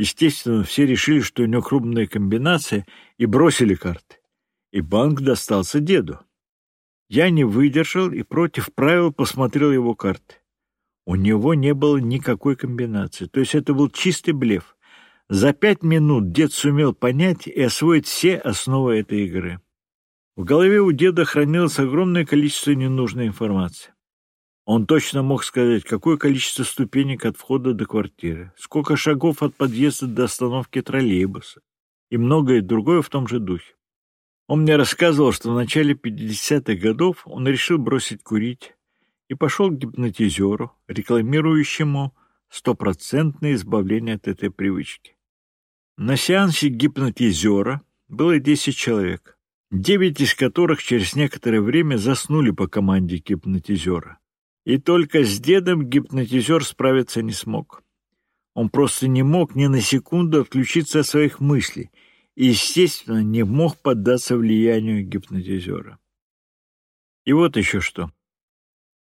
Естественно, все решили, что у него крупная комбинация, и бросили карты. И банк достался деду. Я не выдержал и против правил посмотрел его карты. У него не было никакой комбинации, то есть это был чистый блеф. За пять минут дед сумел понять и освоить все основы этой игры. В голове у деда хранилось огромное количество ненужной информации. Он точно мог сказать, какое количество ступенек от входа до квартиры, сколько шагов от подъезда до остановки троллейбуса и многое другое в том же духе. Он мне рассказывал, что в начале 50-х годов он решил бросить курить и пошел к гипнотизеру, рекламирующему стопроцентное избавление от этой привычки. На сеансе гипнотизера было 10 человек, девять из которых через некоторое время заснули по команде гипнотизера. И только с дедом гипнотизер справиться не смог. Он просто не мог ни на секунду отключиться от своих мыслей и, естественно, не мог поддаться влиянию гипнотизера. И вот еще что.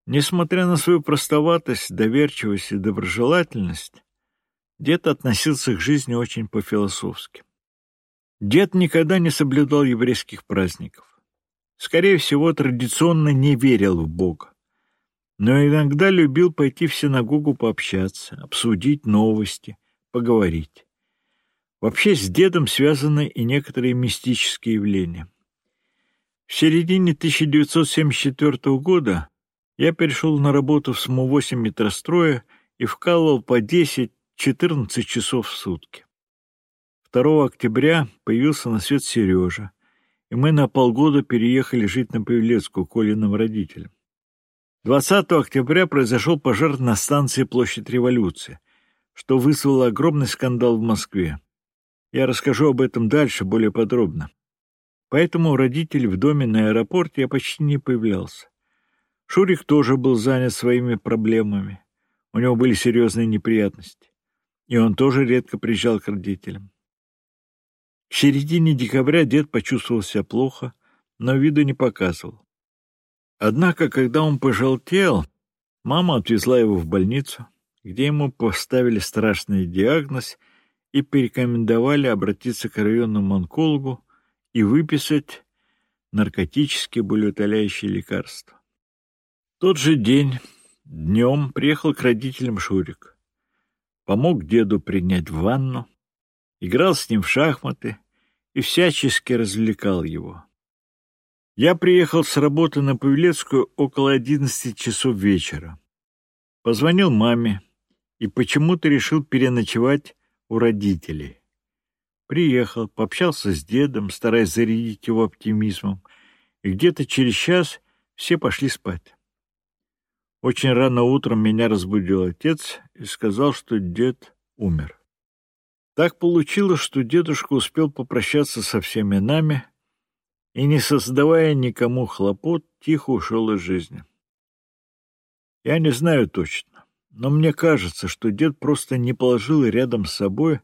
Несмотря на свою простоватость, доверчивость и доброжелательность, дед относился к жизни очень по-философски. Дед никогда не соблюдал еврейских праздников. Скорее всего, традиционно не верил в Бога но иногда любил пойти в синагогу пообщаться, обсудить новости, поговорить. Вообще с дедом связаны и некоторые мистические явления. В середине 1974 года я перешел на работу в СМУ-8 метростроя и вкалывал по 10-14 часов в сутки. 2 октября появился на свет Сережа, и мы на полгода переехали жить на Павелецкую к Колиным родителям. 20 октября произошел пожар на станции Площадь Революции, что вызвало огромный скандал в Москве. Я расскажу об этом дальше более подробно. Поэтому у родителей в доме на аэропорте я почти не появлялся. Шурик тоже был занят своими проблемами. У него были серьезные неприятности. И он тоже редко приезжал к родителям. В середине декабря дед почувствовал себя плохо, но виду не показывал. Однако, когда он пожелтел, мама отвезла его в больницу, где ему поставили страшный диагноз и порекомендовали обратиться к районному онкологу и выписать наркотические болеутоляющие лекарства. Тот же день, днем, приехал к родителям Шурик. Помог деду принять ванну, играл с ним в шахматы и всячески развлекал его. Я приехал с работы на Павелецкую около одиннадцати часов вечера. Позвонил маме и почему-то решил переночевать у родителей. Приехал, пообщался с дедом, стараясь зарядить его оптимизмом, и где-то через час все пошли спать. Очень рано утром меня разбудил отец и сказал, что дед умер. Так получилось, что дедушка успел попрощаться со всеми нами, и, не создавая никому хлопот, тихо ушел из жизни. Я не знаю точно, но мне кажется, что дед просто не положил рядом с собой,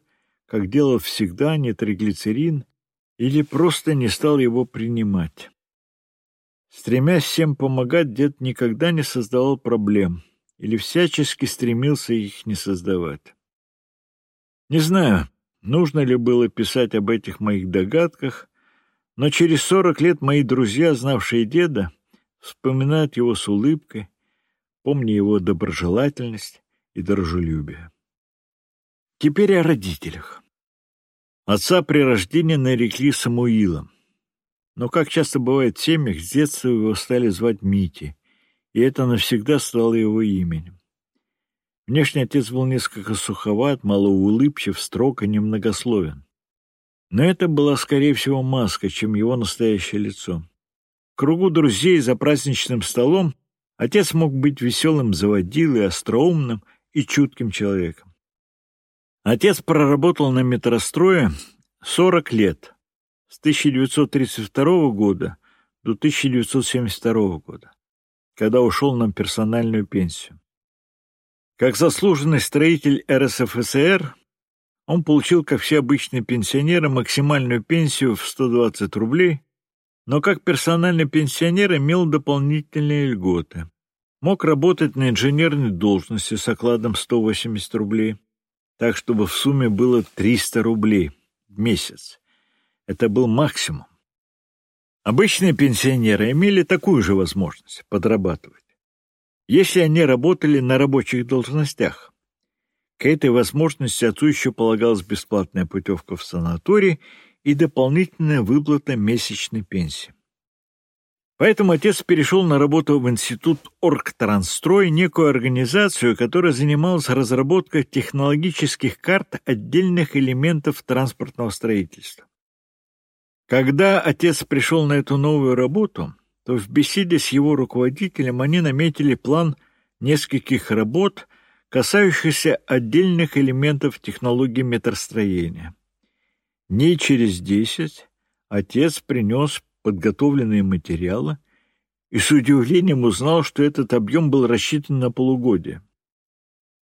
как делал всегда, нитроглицерин, или просто не стал его принимать. Стремясь всем помогать, дед никогда не создавал проблем или всячески стремился их не создавать. Не знаю, нужно ли было писать об этих моих догадках, но через сорок лет мои друзья, знавшие деда, вспоминают его с улыбкой, помня его доброжелательность и дружелюбие. Теперь о родителях. Отца при рождении нарекли Самуилом. Но, как часто бывает в семьях, с детства его стали звать Мити, и это навсегда стало его именем. Внешне отец был несколько суховат, малоулыбчив, строг и немногословен. Но это была, скорее всего, маска, чем его настоящее лицо. В кругу друзей за праздничным столом отец мог быть веселым заводилой, остроумным и чутким человеком. Отец проработал на метрострое 40 лет, с 1932 года до 1972 года, когда ушел на персональную пенсию. Как заслуженный строитель РСФСР, он получил, как все обычные пенсионеры, максимальную пенсию в 120 рублей, но как персональный пенсионер имел дополнительные льготы. Мог работать на инженерной должности с окладом 180 рублей, так чтобы в сумме было 300 рублей в месяц. Это был максимум. Обычные пенсионеры имели такую же возможность подрабатывать, если они работали на рабочих должностях. К этой возможности отцу еще полагалась бесплатная путевка в санаторий и дополнительная выплата месячной пенсии. Поэтому отец перешел на работу в институт Оргтрансстрой, некую организацию, которая занималась разработкой технологических карт отдельных элементов транспортного строительства. Когда отец пришел на эту новую работу, то в беседе с его руководителем они наметили план нескольких работ, касающихся отдельных элементов технологии метростроения. Дней через десять отец принес подготовленные материалы и с удивлением узнал, что этот объем был рассчитан на полугодие.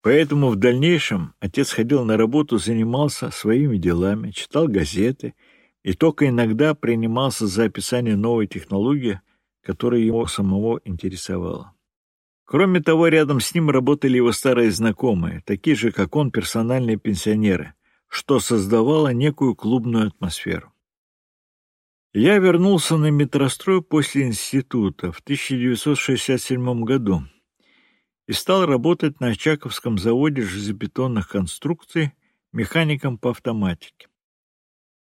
Поэтому в дальнейшем отец ходил на работу, занимался своими делами, читал газеты и только иногда принимался за описание новой технологии, которая его самого интересовала. Кроме того, рядом с ним работали его старые знакомые, такие же, как он, персональные пенсионеры, что создавало некую клубную атмосферу. Я вернулся на метрострой после института в 1967 году и стал работать на Очаковском заводе железобетонных конструкций механиком по автоматике.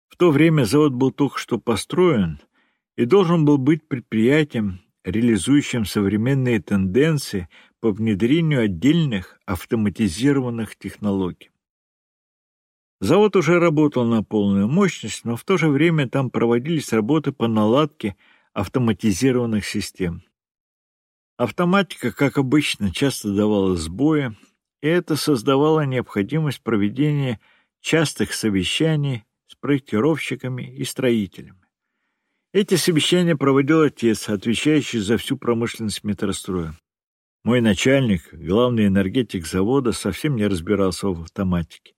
В то время завод был только что построен и должен был быть предприятием, реализующим современные тенденции по внедрению отдельных автоматизированных технологий. Завод уже работал на полную мощность, но в то же время там проводились работы по наладке автоматизированных систем. Автоматика, как обычно, часто давала сбои, и это создавало необходимость проведения частых совещаний с проектировщиками и строителями. Эти совещания проводил отец, отвечающий за всю промышленность метростроя. Мой начальник, главный энергетик завода, совсем не разбирался в автоматике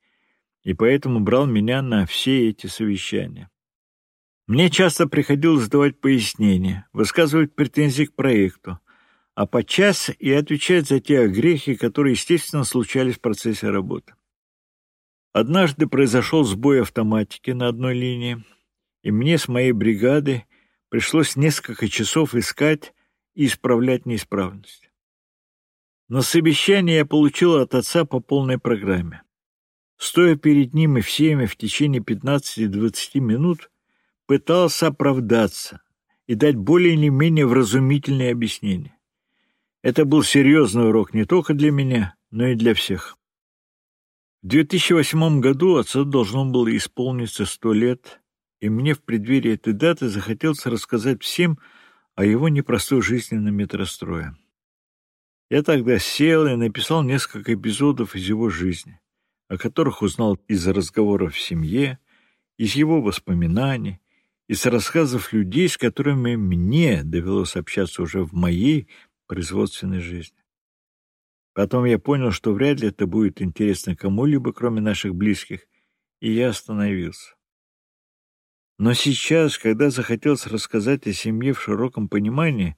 и поэтому брал меня на все эти совещания. Мне часто приходилось давать пояснения, высказывать претензии к проекту, а подчас и отвечать за те грехи, которые, естественно, случались в процессе работы. Однажды произошел сбой автоматики на одной линии, и мне с моей бригады пришлось несколько часов искать и исправлять неисправность. На совещании я получил от отца по полной программе. Стоя перед ним и всеми в течение 15-20 минут, пытался оправдаться и дать более или менее вразумительные объяснения. Это был серьезный урок не только для меня, но и для всех. В 2008 году отцу должно было исполниться сто лет, и мне в преддверии этой даты захотелось рассказать всем о его непростой жизни на метрострое. Я тогда сел и написал несколько эпизодов из его жизни о которых узнал из разговоров в семье, из его воспоминаний, из рассказов людей, с которыми мне довелось общаться уже в моей производственной жизни. Потом я понял, что вряд ли это будет интересно кому-либо, кроме наших близких, и я остановился. Но сейчас, когда захотелось рассказать о семье в широком понимании,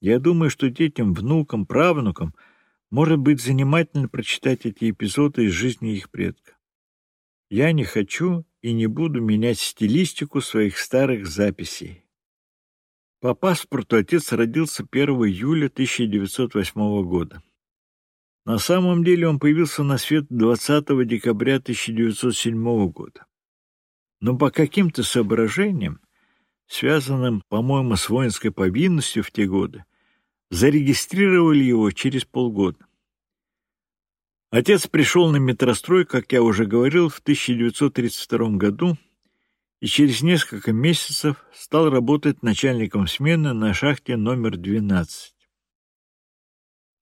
я думаю, что детям, внукам, правнукам — может быть, занимательно прочитать эти эпизоды из жизни их предка. Я не хочу и не буду менять стилистику своих старых записей. По паспорту отец родился 1 июля 1908 года. На самом деле он появился на свет 20 декабря 1907 года. Но по каким-то соображениям, связанным, по-моему, с воинской повинностью в те годы, зарегистрировали его через полгода. Отец пришел на метрострой, как я уже говорил, в 1932 году и через несколько месяцев стал работать начальником смены на шахте номер 12.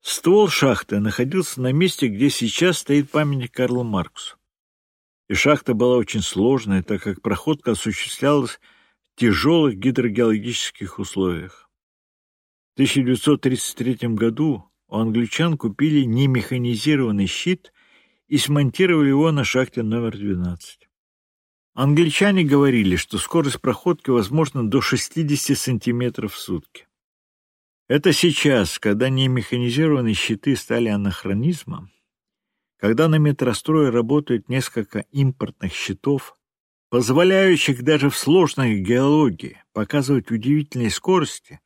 Ствол шахты находился на месте, где сейчас стоит памятник Карлу Марксу. И шахта была очень сложная, так как проходка осуществлялась в тяжелых гидрогеологических условиях. 1933 году у англичан купили немеханизированный щит и смонтировали его на шахте номер 12. Англичане говорили, что скорость проходки возможна до 60 сантиметров в сутки. Это сейчас, когда немеханизированные щиты стали анахронизмом, когда на метрострое работают несколько импортных щитов, позволяющих даже в сложной геологии показывать удивительные скорости,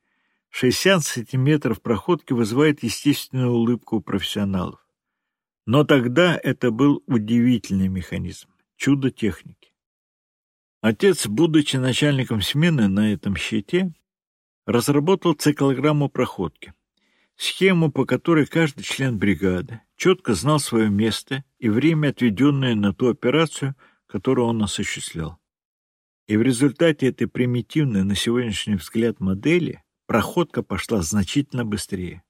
60 сантиметров проходки вызывает естественную улыбку у профессионалов. Но тогда это был удивительный механизм, чудо техники. Отец, будучи начальником смены на этом щите, разработал циклограмму проходки, схему, по которой каждый член бригады четко знал свое место и время, отведенное на ту операцию, которую он осуществлял. И в результате этой примитивной на сегодняшний взгляд модели проходка пошла значительно быстрее.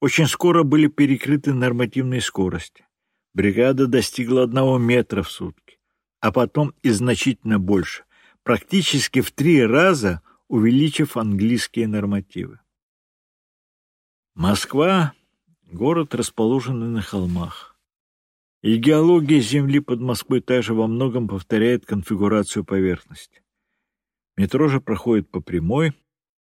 Очень скоро были перекрыты нормативные скорости. Бригада достигла одного метра в сутки, а потом и значительно больше, практически в три раза увеличив английские нормативы. Москва — город, расположенный на холмах. И геология Земли под Москвой также во многом повторяет конфигурацию поверхности. Метро же проходит по прямой,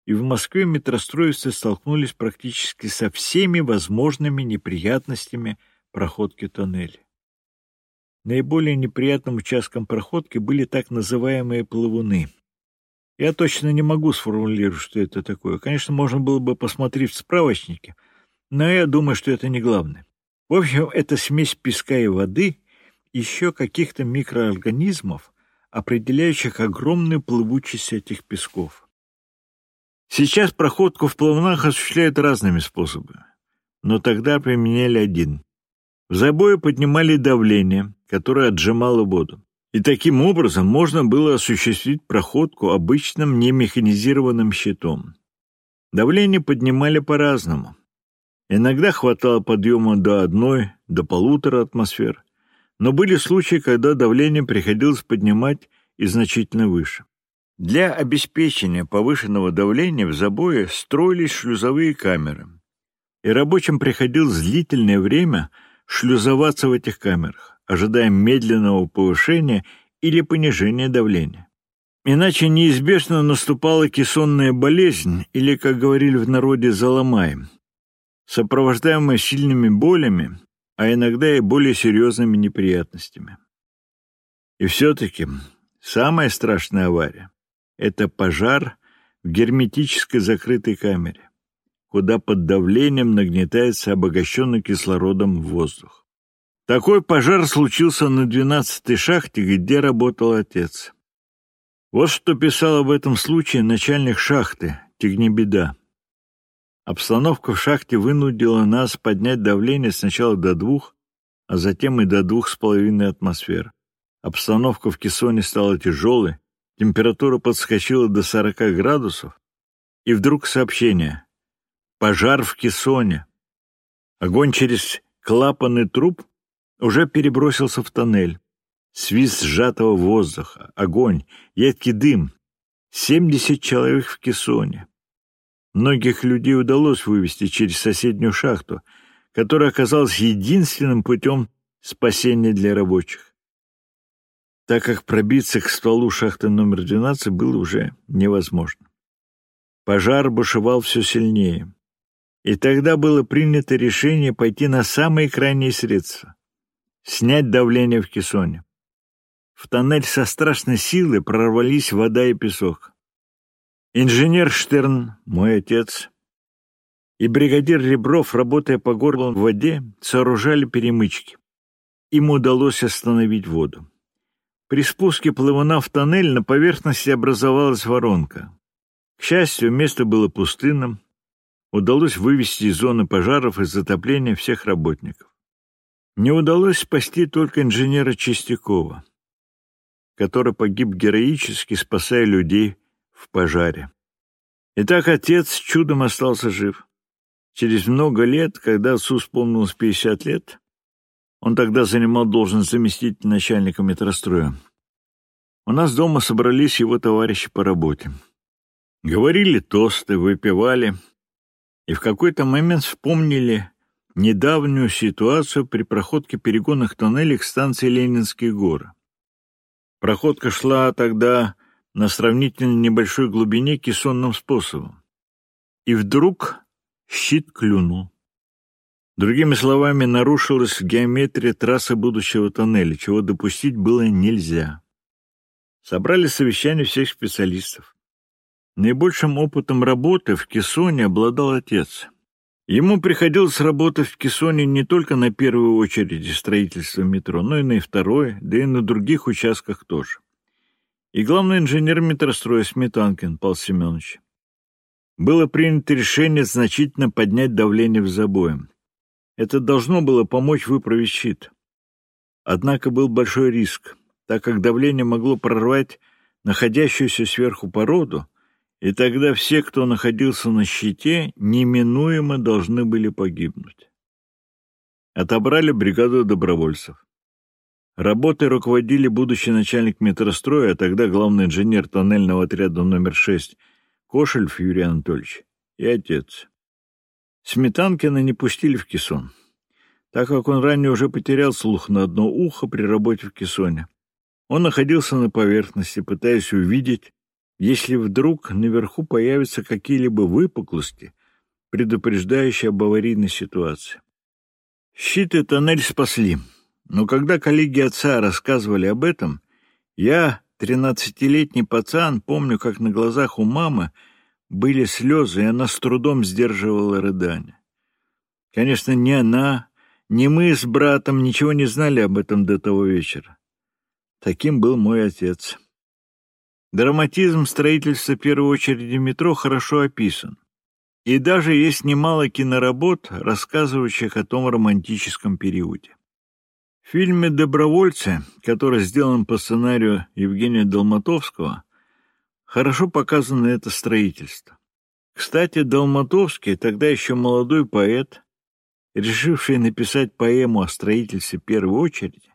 и в Москве метростроевцы столкнулись практически со всеми возможными неприятностями проходки тоннеля. Наиболее неприятным участком проходки были так называемые плавуны. Я точно не могу сформулировать, что это такое. Конечно, можно было бы посмотреть в справочнике, но я думаю, что это не главное. В общем, это смесь песка и воды, еще каких-то микроорганизмов, определяющих огромную плывучесть этих песков. Сейчас проходку в плавнах осуществляют разными способами, но тогда применяли один. В забое поднимали давление, которое отжимало воду. И таким образом можно было осуществить проходку обычным немеханизированным щитом. Давление поднимали по-разному. Иногда хватало подъема до одной, до полутора атмосфер, но были случаи, когда давление приходилось поднимать и значительно выше. Для обеспечения повышенного давления в забое строились шлюзовые камеры, и рабочим приходилось длительное время шлюзоваться в этих камерах, ожидая медленного повышения или понижения давления. Иначе неизбежно наступала кессонная болезнь, или, как говорили в народе, заломай, сопровождаемая сильными болями, а иногда и более серьезными неприятностями. И все-таки самая страшная авария это пожар в герметической закрытой камере, куда под давлением нагнетается обогащенный кислородом воздух. Такой пожар случился на двенадцатой шахте, где работал отец. Вот что писал об этом случае начальник шахты Тигнебеда. Обстановка в шахте вынудила нас поднять давление сначала до двух, а затем и до двух с половиной атмосфер. Обстановка в кессоне стала тяжелой, Температура подскочила до 40 градусов, и вдруг сообщение. Пожар в кессоне. Огонь через клапанный труб уже перебросился в тоннель. Свист сжатого воздуха, огонь, едкий дым. Семьдесят человек в кессоне. Многих людей удалось вывести через соседнюю шахту, которая оказалась единственным путем спасения для рабочих так как пробиться к стволу шахты номер 12 было уже невозможно. Пожар бушевал все сильнее. И тогда было принято решение пойти на самые крайние средства — снять давление в кессоне. В тоннель со страшной силой прорвались вода и песок. Инженер Штерн, мой отец, и бригадир Ребров, работая по горлу в воде, сооружали перемычки. Им удалось остановить воду. При спуске плавуна в тоннель на поверхности образовалась воронка. К счастью, место было пустынным. Удалось вывести из зоны пожаров и затопления всех работников. Не удалось спасти только инженера Чистякова, который погиб героически, спасая людей в пожаре. Итак, отец чудом остался жив. Через много лет, когда отцу исполнилось 50 лет, он тогда занимал должность заместителя начальника метростроя. У нас дома собрались его товарищи по работе. Говорили тосты, выпивали, и в какой-то момент вспомнили недавнюю ситуацию при проходке перегонных тоннелей к станции Ленинские горы. Проходка шла тогда на сравнительно небольшой глубине кессонным способом. И вдруг щит клюнул. Другими словами, нарушилась геометрия трассы будущего тоннеля, чего допустить было нельзя. Собрали совещание всех специалистов. Наибольшим опытом работы в Кессоне обладал отец. Ему приходилось работать в Кессоне не только на первой очереди строительства метро, но и на второй, да и на других участках тоже. И главный инженер метростроя Сметанкин Павел Семенович. Было принято решение значительно поднять давление в забое. Это должно было помочь выправить щит. Однако был большой риск, так как давление могло прорвать находящуюся сверху породу, и тогда все, кто находился на щите, неминуемо должны были погибнуть. Отобрали бригаду добровольцев. Работой руководили будущий начальник метростроя, а тогда главный инженер тоннельного отряда номер 6 Кошельф Юрий Анатольевич и отец. Сметанкина не пустили в кессон, так как он ранее уже потерял слух на одно ухо при работе в кессоне. Он находился на поверхности, пытаясь увидеть, если вдруг наверху появятся какие-либо выпуклости, предупреждающие об аварийной ситуации. Щит и тоннель спасли, но когда коллеги отца рассказывали об этом, я, тринадцатилетний пацан, помню, как на глазах у мамы были слезы, и она с трудом сдерживала рыдания. Конечно, ни она, ни мы с братом ничего не знали об этом до того вечера. Таким был мой отец. Драматизм строительства первой очереди метро хорошо описан. И даже есть немало киноработ, рассказывающих о том романтическом периоде. В фильме «Добровольцы», который сделан по сценарию Евгения Долматовского, хорошо показано это строительство. Кстати, Долматовский, тогда еще молодой поэт, решивший написать поэму о строительстве первой очереди,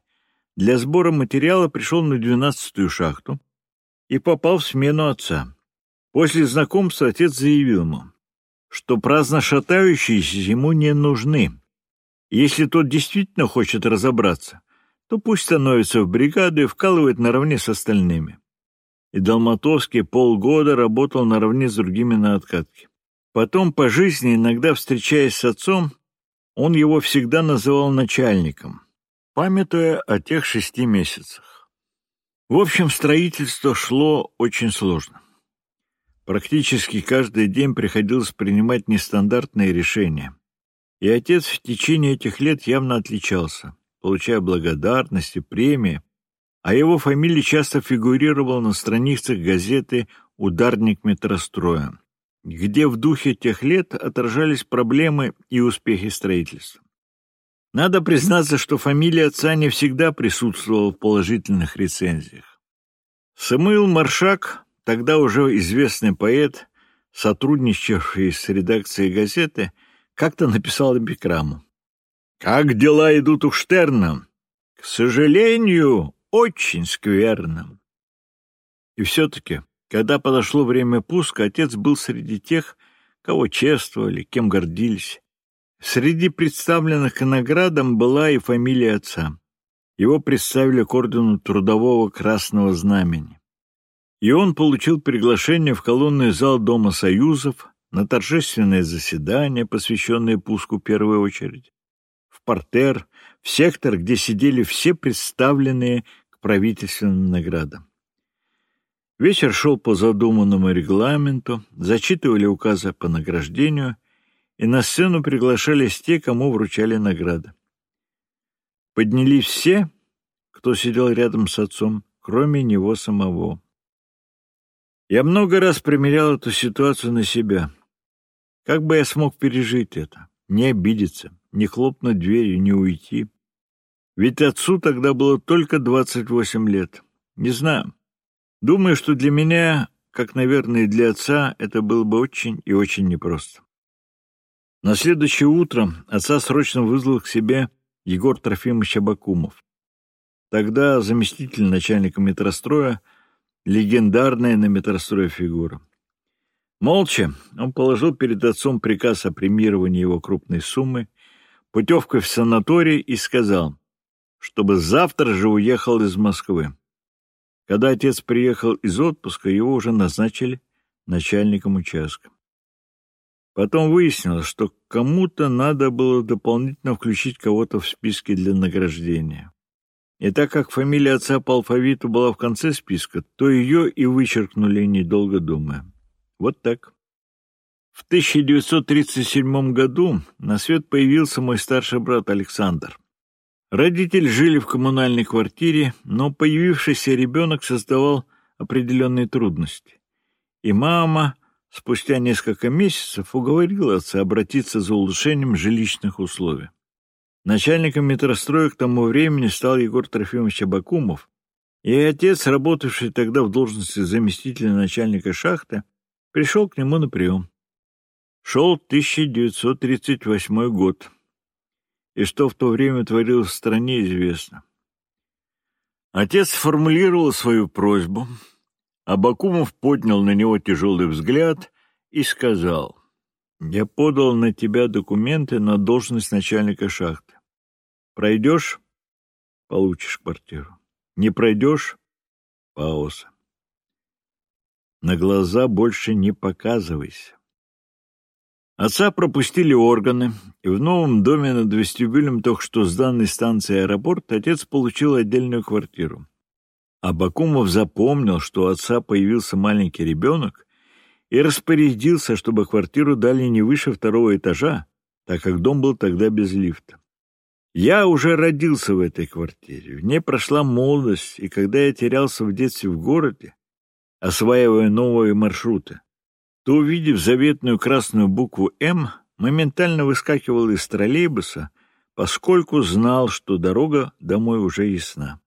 для сбора материала пришел на двенадцатую шахту и попал в смену отца. После знакомства отец заявил ему, что праздно шатающиеся ему не нужны. Если тот действительно хочет разобраться, то пусть становится в бригаду и вкалывает наравне с остальными. И Долматовский полгода работал наравне с другими на откатке. Потом по жизни, иногда встречаясь с отцом, он его всегда называл начальником памятуя о тех шести месяцах. В общем, строительство шло очень сложно. Практически каждый день приходилось принимать нестандартные решения. И отец в течение этих лет явно отличался, получая благодарности, премии, а его фамилия часто фигурировала на страницах газеты «Ударник метростроя», где в духе тех лет отражались проблемы и успехи строительства. Надо признаться, что фамилия отца не всегда присутствовала в положительных рецензиях. Самуил Маршак, тогда уже известный поэт, сотрудничавший с редакцией газеты, как-то написал эпиграмму. «Как дела идут у Штерна? К сожалению, очень скверно». И все-таки, когда подошло время пуска, отец был среди тех, кого чествовали, кем гордились. Среди представленных к наградам была и фамилия отца. Его представили к ордену Трудового Красного Знамени. И он получил приглашение в колонный зал Дома Союзов на торжественное заседание, посвященное пуску первой очереди, в портер, в сектор, где сидели все представленные к правительственным наградам. Вечер шел по задуманному регламенту, зачитывали указы по награждению, и на сцену приглашались те, кому вручали награды. Поднялись все, кто сидел рядом с отцом, кроме него самого. Я много раз примерял эту ситуацию на себя. Как бы я смог пережить это? Не обидеться, не хлопнуть дверью, не уйти. Ведь отцу тогда было только 28 лет. Не знаю. Думаю, что для меня, как, наверное, и для отца, это было бы очень и очень непросто. На следующее утро отца срочно вызвал к себе Егор Трофимович Абакумов. Тогда заместитель начальника метростроя, легендарная на метрострое фигура. Молча он положил перед отцом приказ о премировании его крупной суммы, путевкой в санаторий и сказал, чтобы завтра же уехал из Москвы. Когда отец приехал из отпуска, его уже назначили начальником участка. Потом выяснилось, что кому-то надо было дополнительно включить кого-то в списки для награждения. И так как фамилия отца по алфавиту была в конце списка, то ее и вычеркнули, недолго думая. Вот так. В 1937 году на свет появился мой старший брат Александр. Родители жили в коммунальной квартире, но появившийся ребенок создавал определенные трудности. И мама спустя несколько месяцев уговорила отца обратиться за улучшением жилищных условий. Начальником метростроя к тому времени стал Егор Трофимович Абакумов, и отец, работавший тогда в должности заместителя начальника шахты, пришел к нему на прием. Шел 1938 год, и что в то время творилось в стране, известно. Отец сформулировал свою просьбу, Абакумов поднял на него тяжелый взгляд и сказал, «Я подал на тебя документы на должность начальника шахты. Пройдешь — получишь квартиру. Не пройдешь — пауза. На глаза больше не показывайся. Отца пропустили органы, и в новом доме над вестибюлем только что сданной станции аэропорт отец получил отдельную квартиру. Абакумов запомнил, что у отца появился маленький ребенок, и распорядился, чтобы квартиру дали не выше второго этажа, так как дом был тогда без лифта. Я уже родился в этой квартире, в ней прошла молодость, и когда я терялся в детстве в городе, осваивая новые маршруты, то, увидев заветную красную букву «М», моментально выскакивал из троллейбуса, поскольку знал, что дорога домой уже ясна.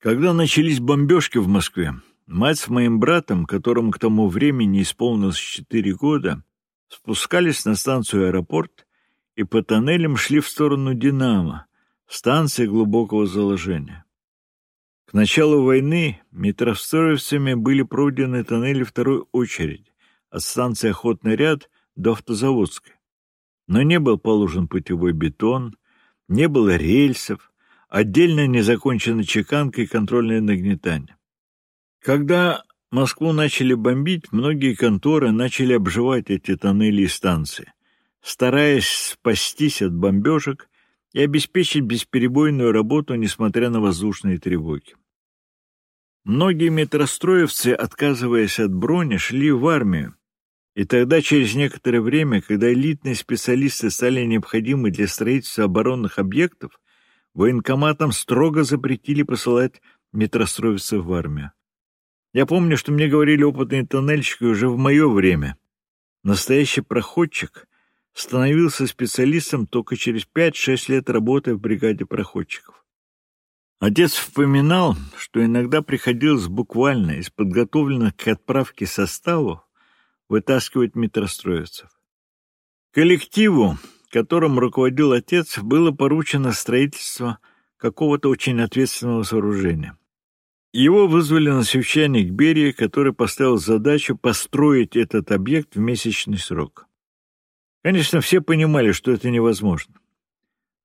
Когда начались бомбежки в Москве, мать с моим братом, которому к тому времени исполнилось четыре года, спускались на станцию аэропорт и по тоннелям шли в сторону Динамо, станции глубокого заложения. К началу войны метростроевцами были пройдены тоннели второй очереди, от станции Охотный ряд до Автозаводской. Но не был положен путевой бетон, не было рельсов, Отдельно не закончена чеканка и контрольное нагнетание. Когда Москву начали бомбить, многие конторы начали обживать эти тоннели и станции, стараясь спастись от бомбежек и обеспечить бесперебойную работу, несмотря на воздушные тревоги. Многие метростроевцы, отказываясь от брони, шли в армию, и тогда, через некоторое время, когда элитные специалисты стали необходимы для строительства оборонных объектов, военкоматам строго запретили посылать метростроевцев в армию. Я помню, что мне говорили опытные тоннельщики уже в мое время. Настоящий проходчик становился специалистом только через 5-6 лет работы в бригаде проходчиков. Отец вспоминал, что иногда приходилось буквально из подготовленных к отправке составов вытаскивать метростроевцев. Коллективу, которым руководил отец, было поручено строительство какого-то очень ответственного сооружения. Его вызвали на совещание к Берии, который поставил задачу построить этот объект в месячный срок. Конечно, все понимали, что это невозможно.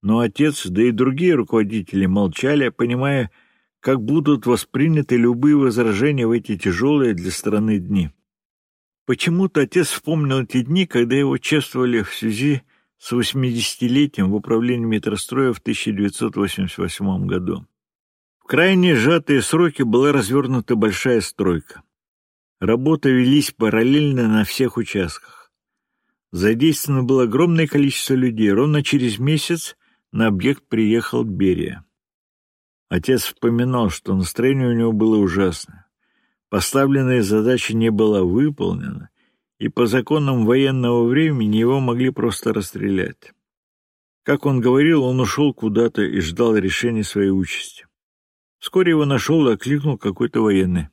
Но отец, да и другие руководители молчали, понимая, как будут восприняты любые возражения в эти тяжелые для страны дни. Почему-то отец вспомнил эти дни, когда его чествовали в связи с 80-летием в управлении метростроя в 1988 году. В крайне сжатые сроки была развернута большая стройка. Работы велись параллельно на всех участках. Задействовано было огромное количество людей. Ровно через месяц на объект приехал Берия. Отец вспоминал, что настроение у него было ужасное. Поставленная задача не была выполнена, и по законам военного времени его могли просто расстрелять. Как он говорил, он ушел куда-то и ждал решения своей участи. Вскоре его нашел и окликнул какой-то военный.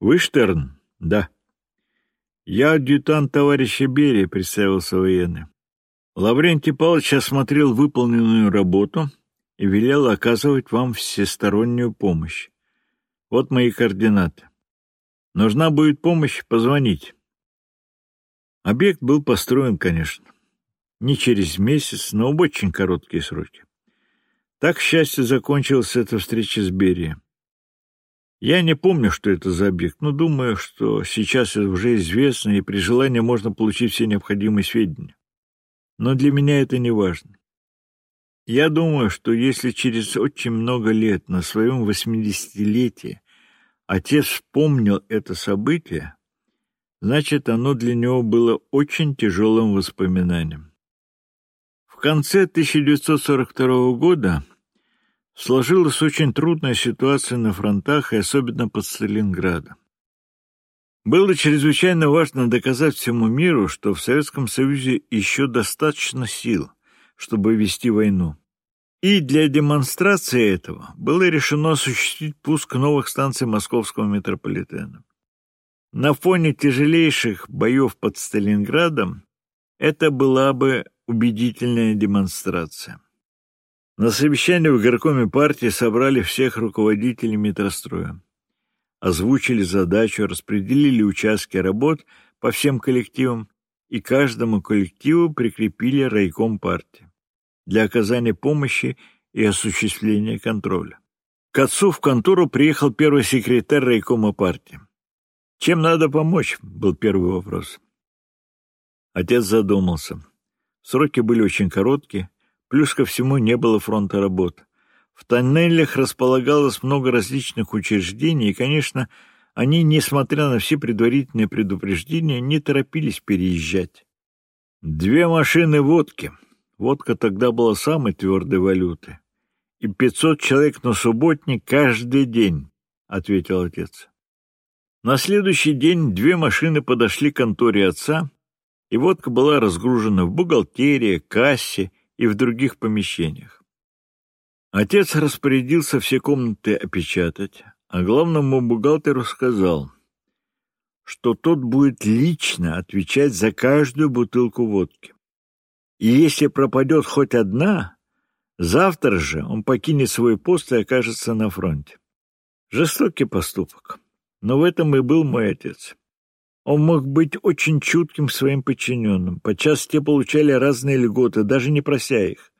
«Вы Штерн?» «Да». «Я адъютант товарища Берия», — представился военный. Лаврентий Павлович осмотрел выполненную работу и велел оказывать вам всестороннюю помощь. Вот мои координаты. Нужна будет помощь — позвонить. Объект был построен, конечно, не через месяц, но в очень короткие сроки. Так, к счастью, закончилась эта встреча с Берией. Я не помню, что это за объект, но думаю, что сейчас это уже известно, и при желании можно получить все необходимые сведения. Но для меня это не важно. Я думаю, что если через очень много лет на своем восьмидесятилетии отец вспомнил это событие, значит, оно для него было очень тяжелым воспоминанием. В конце 1942 года сложилась очень трудная ситуация на фронтах и особенно под Сталинградом. Было чрезвычайно важно доказать всему миру, что в Советском Союзе еще достаточно сил, чтобы вести войну. И для демонстрации этого было решено осуществить пуск новых станций московского метрополитена. На фоне тяжелейших боев под Сталинградом это была бы убедительная демонстрация. На совещании в горкоме партии собрали всех руководителей метростроя. Озвучили задачу, распределили участки работ по всем коллективам и каждому коллективу прикрепили райком партии для оказания помощи и осуществления контроля. К отцу в контору приехал первый секретарь райкома партии. «Чем надо помочь?» — был первый вопрос. Отец задумался. Сроки были очень короткие, Плюс ко всему не было фронта работ. В тоннелях располагалось много различных учреждений, и, конечно, они, несмотря на все предварительные предупреждения, не торопились переезжать. Две машины водки. Водка тогда была самой твердой валютой. И пятьсот человек на субботник каждый день, — ответил отец. На следующий день две машины подошли к конторе отца, и водка была разгружена в бухгалтерии, кассе и в других помещениях. Отец распорядился все комнаты опечатать, а главному бухгалтеру сказал, что тот будет лично отвечать за каждую бутылку водки. И если пропадет хоть одна, завтра же он покинет свой пост и окажется на фронте. Жестокий поступок, но в этом и был мой отец. Он мог быть очень чутким своим подчиненным. Подчас те получали разные льготы, даже не прося их.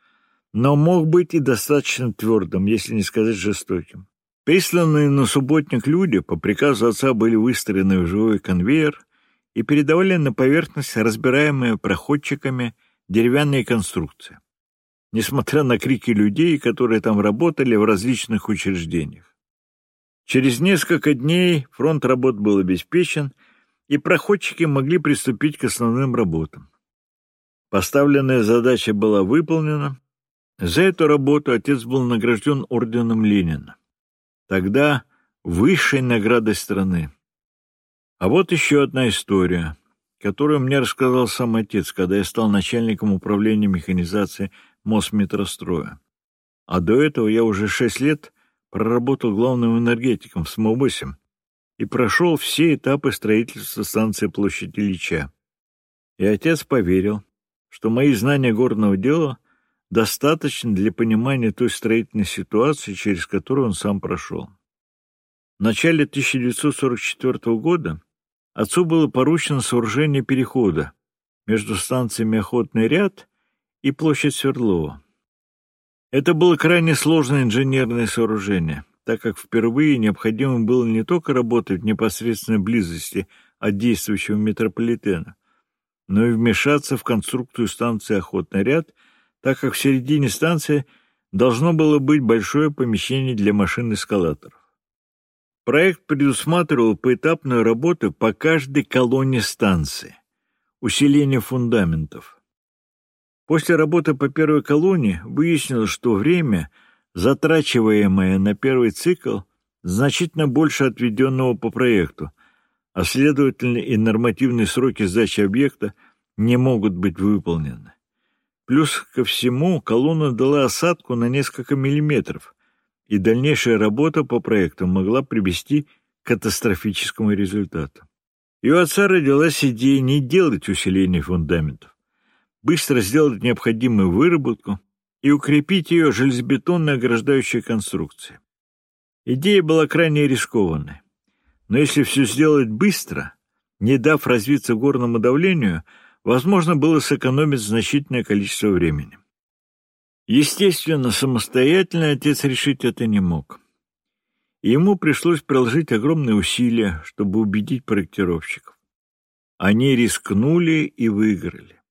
Но мог быть и достаточно твердым, если не сказать жестоким. Присланные на субботник люди по приказу отца были выстроены в живой конвейер и передавали на поверхность разбираемые проходчиками деревянные конструкции. Несмотря на крики людей, которые там работали в различных учреждениях. Через несколько дней фронт работ был обеспечен – и проходчики могли приступить к основным работам. Поставленная задача была выполнена. За эту работу отец был награжден орденом Ленина. Тогда высшей наградой страны. А вот еще одна история, которую мне рассказал сам отец, когда я стал начальником управления механизации Мосметростроя. А до этого я уже шесть лет проработал главным энергетиком в СМО-8 и прошел все этапы строительства станции площади Ильича. И отец поверил, что мои знания горного дела достаточны для понимания той строительной ситуации, через которую он сам прошел. В начале 1944 года отцу было поручено сооружение перехода между станциями «Охотный ряд» и площадь Свердлова. Это было крайне сложное инженерное сооружение — так как впервые необходимо было не только работать в непосредственной близости от действующего метрополитена, но и вмешаться в конструкцию станции «Охотный ряд», так как в середине станции должно было быть большое помещение для машин-эскалаторов. Проект предусматривал поэтапную работу по каждой колонне станции, усиление фундаментов. После работы по первой колонне выяснилось, что время — затрачиваемое на первый цикл значительно больше отведенного по проекту, а следовательно и нормативные сроки сдачи объекта не могут быть выполнены. Плюс ко всему колонна дала осадку на несколько миллиметров, и дальнейшая работа по проекту могла привести к катастрофическому результату. И у отца родилась идея не делать усиление фундаментов, быстро сделать необходимую выработку и укрепить ее железобетонной ограждающей конструкцией. Идея была крайне рискованной. Но если все сделать быстро, не дав развиться горному давлению, возможно было сэкономить значительное количество времени. Естественно, самостоятельно отец решить это не мог. ему пришлось приложить огромные усилия, чтобы убедить проектировщиков. Они рискнули и выиграли.